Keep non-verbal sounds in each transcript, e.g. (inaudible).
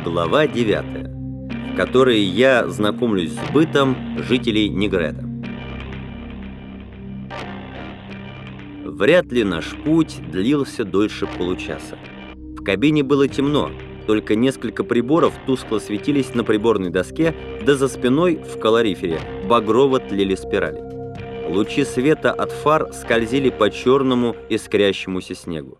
Глава 9, в которой я знакомлюсь с бытом жителей Негреда. Вряд ли наш путь длился дольше получаса. В кабине было темно, только несколько приборов тускло светились на приборной доске, да за спиной в калорифере багрово тлели спирали. Лучи света от фар скользили по черному искрящемуся снегу.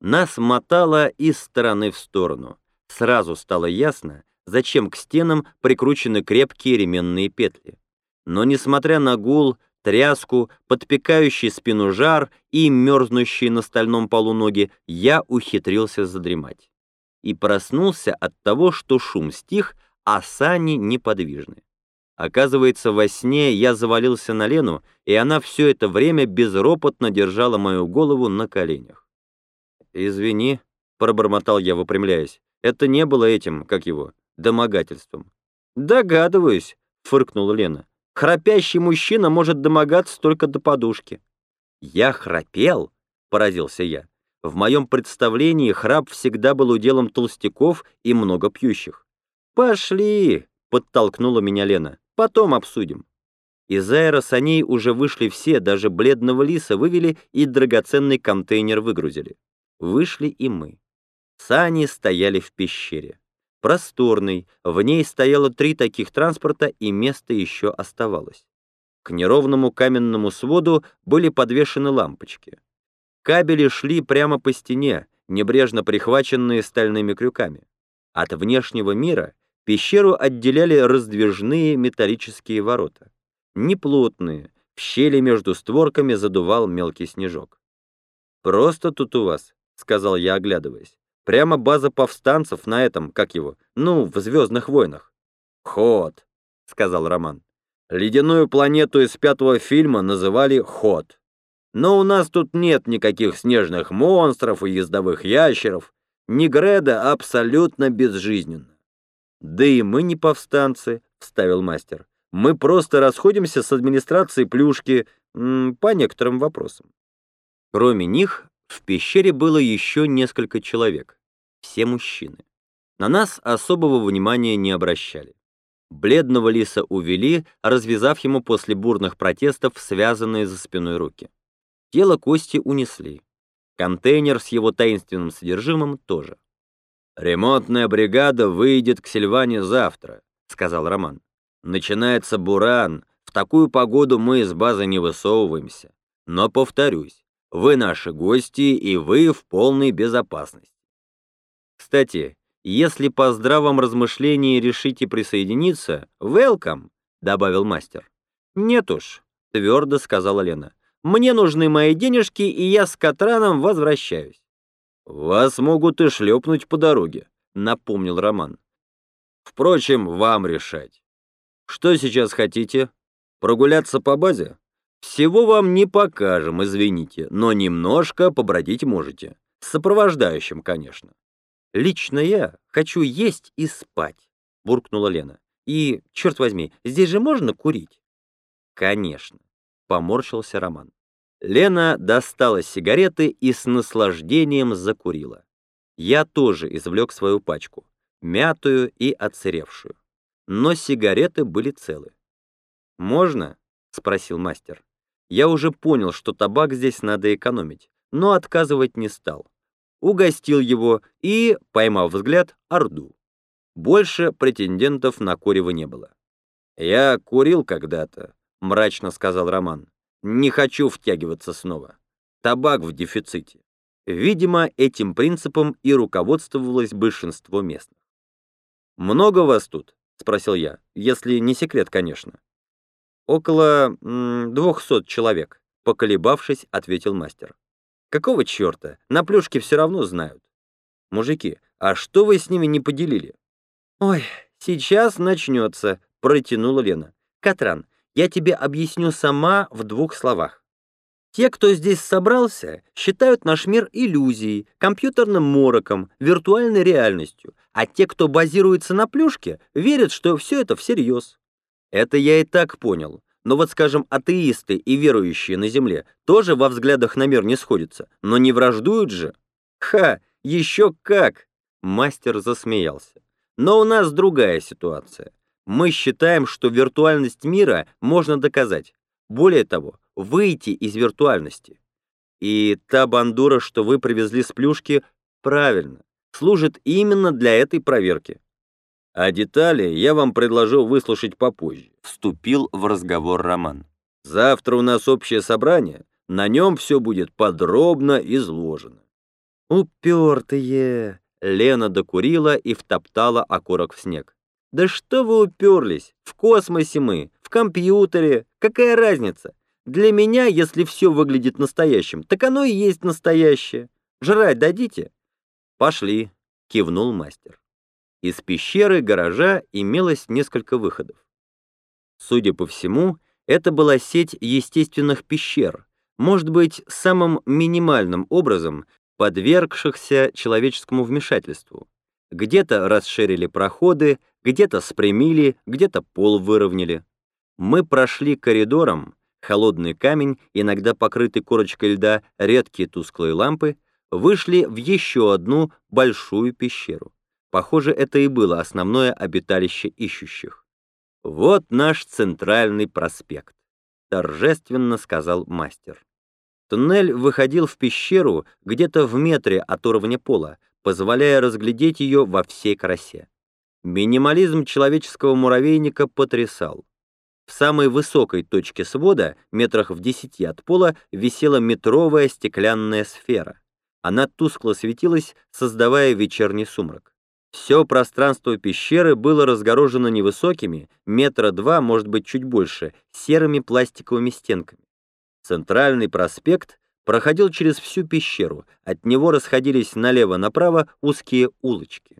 Нас мотало из стороны в сторону. Сразу стало ясно, зачем к стенам прикручены крепкие ременные петли. Но несмотря на гул, тряску, подпекающий спину жар и мерзнущие на стальном полу ноги, я ухитрился задремать. И проснулся от того, что шум стих, а сани неподвижны. Оказывается, во сне я завалился на Лену, и она все это время безропотно держала мою голову на коленях. «Извини», — пробормотал я, выпрямляясь, — «это не было этим, как его, домогательством». «Догадываюсь», — фыркнула Лена. «Храпящий мужчина может домогаться только до подушки». «Я храпел?» — поразился я. В моем представлении храп всегда был уделом толстяков и много пьющих. «Пошли!» — подтолкнула меня Лена. Потом обсудим. Из аэросаней уже вышли все, даже бледного лиса вывели и драгоценный контейнер выгрузили. Вышли и мы. Сани стояли в пещере. Просторный, в ней стояло три таких транспорта, и место еще оставалось. К неровному каменному своду были подвешены лампочки. Кабели шли прямо по стене, небрежно прихваченные стальными крюками. От внешнего мира Пещеру отделяли раздвижные металлические ворота. Неплотные, в щели между створками задувал мелкий снежок. «Просто тут у вас», — сказал я, оглядываясь. «Прямо база повстанцев на этом, как его, ну, в «Звездных войнах». «Ход», — сказал Роман. «Ледяную планету из пятого фильма называли Ход. Но у нас тут нет никаких снежных монстров и ездовых ящеров. Негреда абсолютно безжизненно. «Да и мы не повстанцы», — вставил мастер. «Мы просто расходимся с администрацией плюшки по некоторым вопросам». Кроме них, в пещере было еще несколько человек. Все мужчины. На нас особого внимания не обращали. Бледного лиса увели, развязав ему после бурных протестов связанные за спиной руки. Тело Кости унесли. Контейнер с его таинственным содержимым тоже. «Ремонтная бригада выйдет к Сильване завтра», — сказал Роман. «Начинается буран, в такую погоду мы из базы не высовываемся. Но, повторюсь, вы наши гости, и вы в полной безопасности». «Кстати, если по здравом размышлении решите присоединиться, welcome», — добавил мастер. «Нет уж», — твердо сказала Лена. «Мне нужны мои денежки, и я с Катраном возвращаюсь». «Вас могут и шлепнуть по дороге», — напомнил Роман. «Впрочем, вам решать. Что сейчас хотите? Прогуляться по базе? Всего вам не покажем, извините, но немножко побродить можете. С сопровождающим, конечно». «Лично я хочу есть и спать», — буркнула Лена. «И, черт возьми, здесь же можно курить?» «Конечно», — поморщился Роман. Лена достала сигареты и с наслаждением закурила. Я тоже извлек свою пачку, мятую и отсыревшую. Но сигареты были целы. «Можно?» — спросил мастер. Я уже понял, что табак здесь надо экономить, но отказывать не стал. Угостил его и, поймав взгляд, орду. Больше претендентов на курево не было. «Я курил когда-то», — мрачно сказал Роман. Не хочу втягиваться снова. Табак в дефиците. Видимо, этим принципом и руководствовалось большинство местных. «Много вас тут?» — спросил я, если не секрет, конечно. «Около двухсот человек», — поколебавшись, ответил мастер. «Какого черта? На плюшке все равно знают». «Мужики, а что вы с ними не поделили?» «Ой, сейчас начнется», — протянула Лена. «Катран, я тебе объясню сама в двух словах. Те, кто здесь собрался, считают наш мир иллюзией, компьютерным мороком, виртуальной реальностью, а те, кто базируется на плюшке, верят, что все это всерьез. Это я и так понял. Но вот, скажем, атеисты и верующие на Земле тоже во взглядах на мир не сходятся, но не враждуют же. Ха, еще как! Мастер засмеялся. Но у нас другая ситуация. Мы считаем, что виртуальность мира можно доказать. Более того, выйти из виртуальности. И та бандура, что вы привезли с плюшки, правильно, служит именно для этой проверки. А детали я вам предложил выслушать попозже. Вступил в разговор Роман. Завтра у нас общее собрание, на нем все будет подробно изложено. Упертые! Лена докурила и втоптала окурок в снег. Да что вы уперлись? В космосе мы, в компьютере. Какая разница? Для меня, если все выглядит настоящим, так оно и есть настоящее. Жрать дадите? Пошли, кивнул мастер. Из пещеры гаража имелось несколько выходов. Судя по всему, это была сеть естественных пещер, может быть, самым минимальным образом подвергшихся человеческому вмешательству. Где-то расширили проходы, где-то спрямили, где-то пол выровняли. Мы прошли коридором, холодный камень, иногда покрытый корочкой льда, редкие тусклые лампы, вышли в еще одну большую пещеру. Похоже, это и было основное обиталище ищущих. «Вот наш центральный проспект», — торжественно сказал мастер. Туннель выходил в пещеру где-то в метре от уровня пола, позволяя разглядеть ее во всей красе. Минимализм человеческого муравейника потрясал. В самой высокой точке свода, метрах в десяти от пола, висела метровая стеклянная сфера. Она тускло светилась, создавая вечерний сумрак. Все пространство пещеры было разгорожено невысокими, метра два, может быть, чуть больше, серыми пластиковыми стенками. Центральный проспект проходил через всю пещеру, от него расходились налево-направо узкие улочки.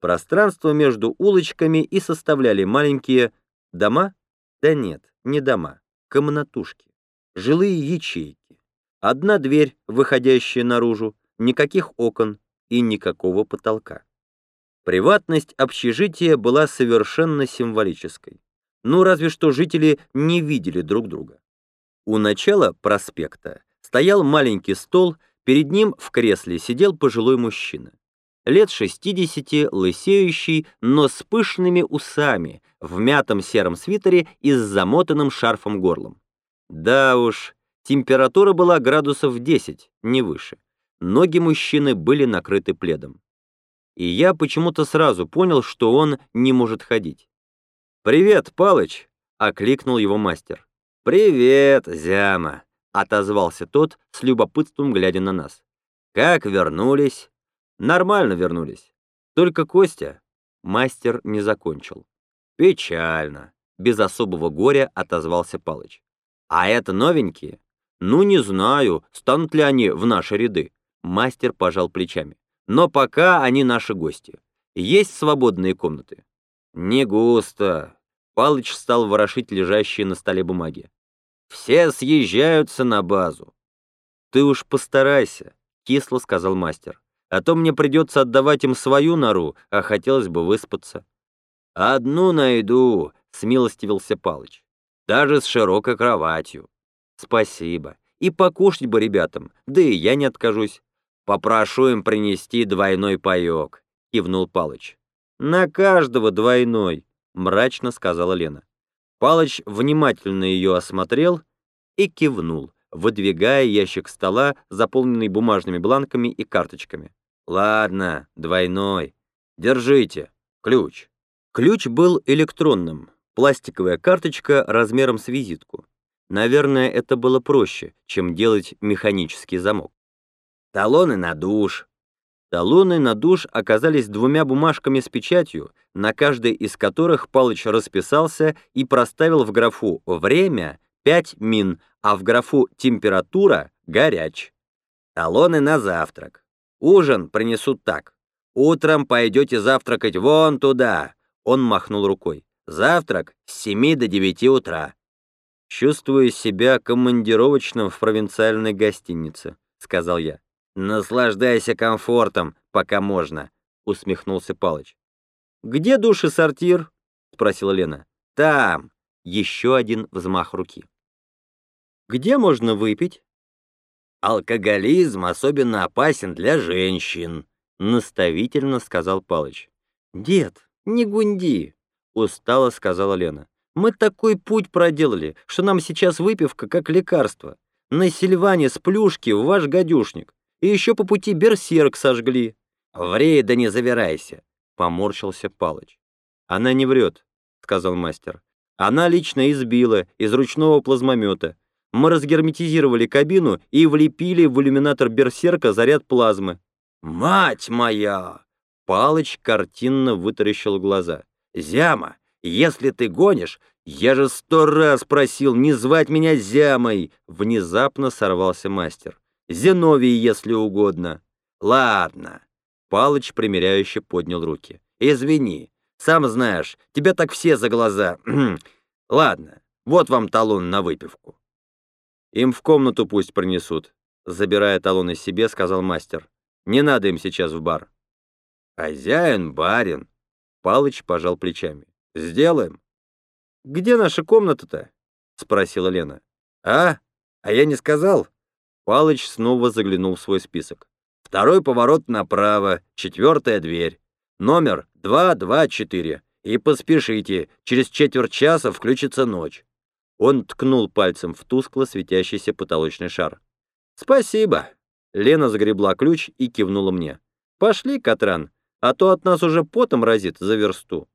Пространство между улочками и составляли маленькие дома? Да нет, не дома, комнатушки, жилые ячейки. Одна дверь, выходящая наружу, никаких окон и никакого потолка. Приватность общежития была совершенно символической. Ну, разве что жители не видели друг друга. У начала проспекта стоял маленький стол, перед ним в кресле сидел пожилой мужчина. Лет 60, лысеющий, но с пышными усами, в мятом сером свитере и с замотанным шарфом горлом. Да уж, температура была градусов 10, не выше. Ноги мужчины были накрыты пледом. И я почему-то сразу понял, что он не может ходить. «Привет, Палыч!» — окликнул его мастер. «Привет, Зяма!» — отозвался тот с любопытством, глядя на нас. «Как вернулись?» «Нормально вернулись. Только Костя...» Мастер не закончил. «Печально!» — без особого горя отозвался Палыч. «А это новенькие?» «Ну, не знаю, станут ли они в наши ряды». Мастер пожал плечами. «Но пока они наши гости. Есть свободные комнаты?» «Не густо. Палыч стал ворошить лежащие на столе бумаги. «Все съезжаются на базу». «Ты уж постарайся», — кисло сказал мастер. «А то мне придется отдавать им свою нору, а хотелось бы выспаться». «Одну найду», — смилостивился Палыч. «Даже с широкой кроватью». «Спасибо. И покушать бы ребятам, да и я не откажусь». «Попрошу им принести двойной паёк», — кивнул Палыч. «На каждого двойной», — мрачно сказала Лена. Палыч внимательно ее осмотрел и кивнул, выдвигая ящик стола, заполненный бумажными бланками и карточками. «Ладно, двойной. Держите. Ключ». Ключ был электронным, пластиковая карточка размером с визитку. Наверное, это было проще, чем делать механический замок. «Талоны на душ», Талоны на душ оказались двумя бумажками с печатью, на каждой из которых Палыч расписался и проставил в графу «Время» 5 мин, а в графу «Температура» — горяч. Талоны на завтрак. Ужин принесут так. Утром пойдете завтракать вон туда. Он махнул рукой. Завтрак с 7 до 9 утра. Чувствую себя командировочным в провинциальной гостинице, сказал я. «Наслаждайся комфортом, пока можно», — усмехнулся Палыч. «Где душ и сортир?» — спросила Лена. «Там». Еще один взмах руки. «Где можно выпить?» «Алкоголизм особенно опасен для женщин», — наставительно сказал Палыч. «Дед, не гунди!» — устало сказала Лена. «Мы такой путь проделали, что нам сейчас выпивка как лекарство. На Сильване с плюшки в ваш гадюшник. И еще по пути берсерк сожгли». «Врей, да не завирайся!» — поморщился Палыч. «Она не врет», — сказал мастер. «Она лично избила из ручного плазмомета. Мы разгерметизировали кабину и влепили в иллюминатор берсерка заряд плазмы». «Мать моя!» Палыч картинно вытаращил глаза. «Зяма, если ты гонишь, я же сто раз просил не звать меня Зямой!» Внезапно сорвался мастер. «Зиновий, если угодно». «Ладно». Палыч примиряюще поднял руки. «Извини, сам знаешь, тебя так все за глаза. (clears throat) Ладно, вот вам талон на выпивку». «Им в комнату пусть принесут», — забирая талоны себе, сказал мастер. «Не надо им сейчас в бар». «Хозяин, барин!» Палыч пожал плечами. «Сделаем». «Где наша комната-то?» — спросила Лена. «А? А я не сказал?» Палыч снова заглянул в свой список. «Второй поворот направо, четвертая дверь. Номер 224. И поспешите, через четверть часа включится ночь». Он ткнул пальцем в тускло светящийся потолочный шар. «Спасибо». Лена загребла ключ и кивнула мне. «Пошли, Катран, а то от нас уже потом разит за версту.